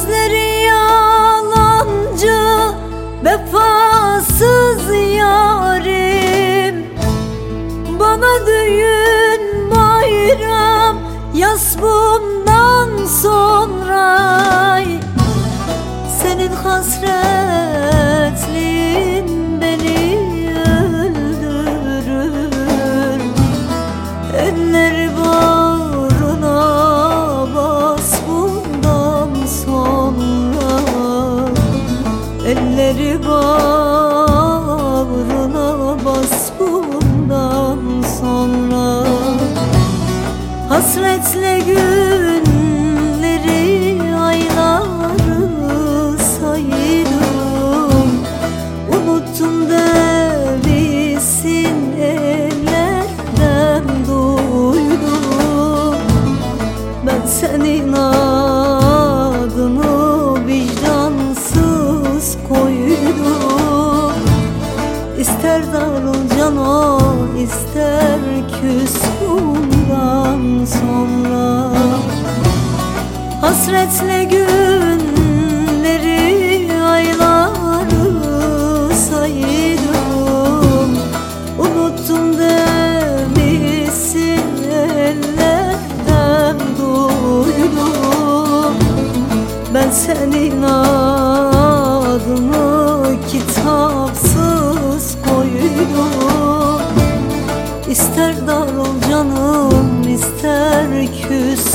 Sözleri yalancı Vefasız yarim. Bana düğün bayram Yas bu Elleri bağrına bas bundan sonra. Hasretle günleri ayları saydım Unuttum demişsin bundan sonra. Hasretle günleri ayları saydım Unuttum demişsin ellerden duydum. Ben senin adını ister küs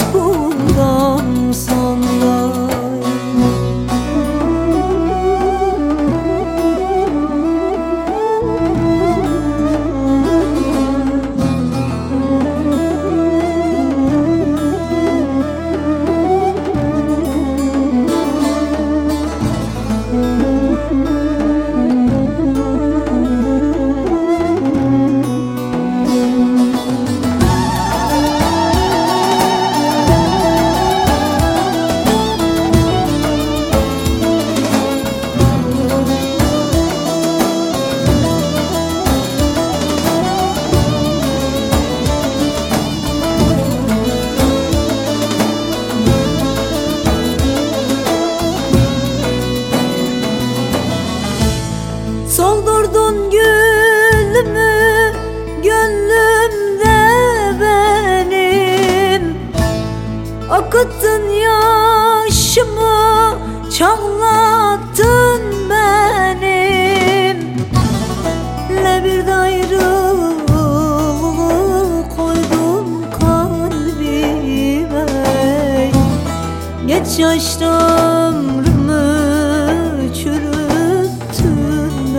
Geç yaşta ömrümü çürüttün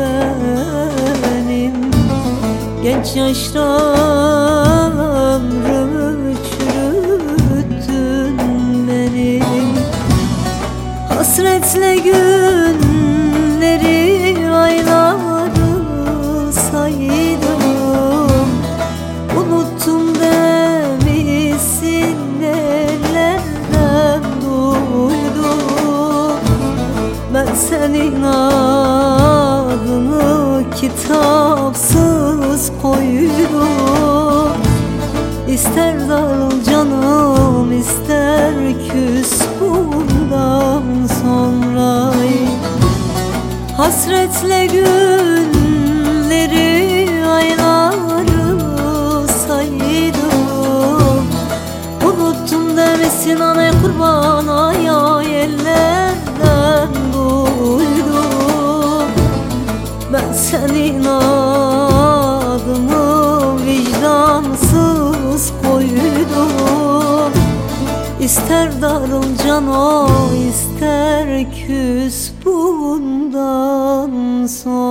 benim. Genç yaşta senin adını kitapsız koydum İster darıl canım ister küs bundan sonra. Hasretle günleri ayları saydım. Unuttum demesin ana kurban ay ay ellerden Ben senin adını vicdansız koydum. İster darıl cana ister küs bundan sonra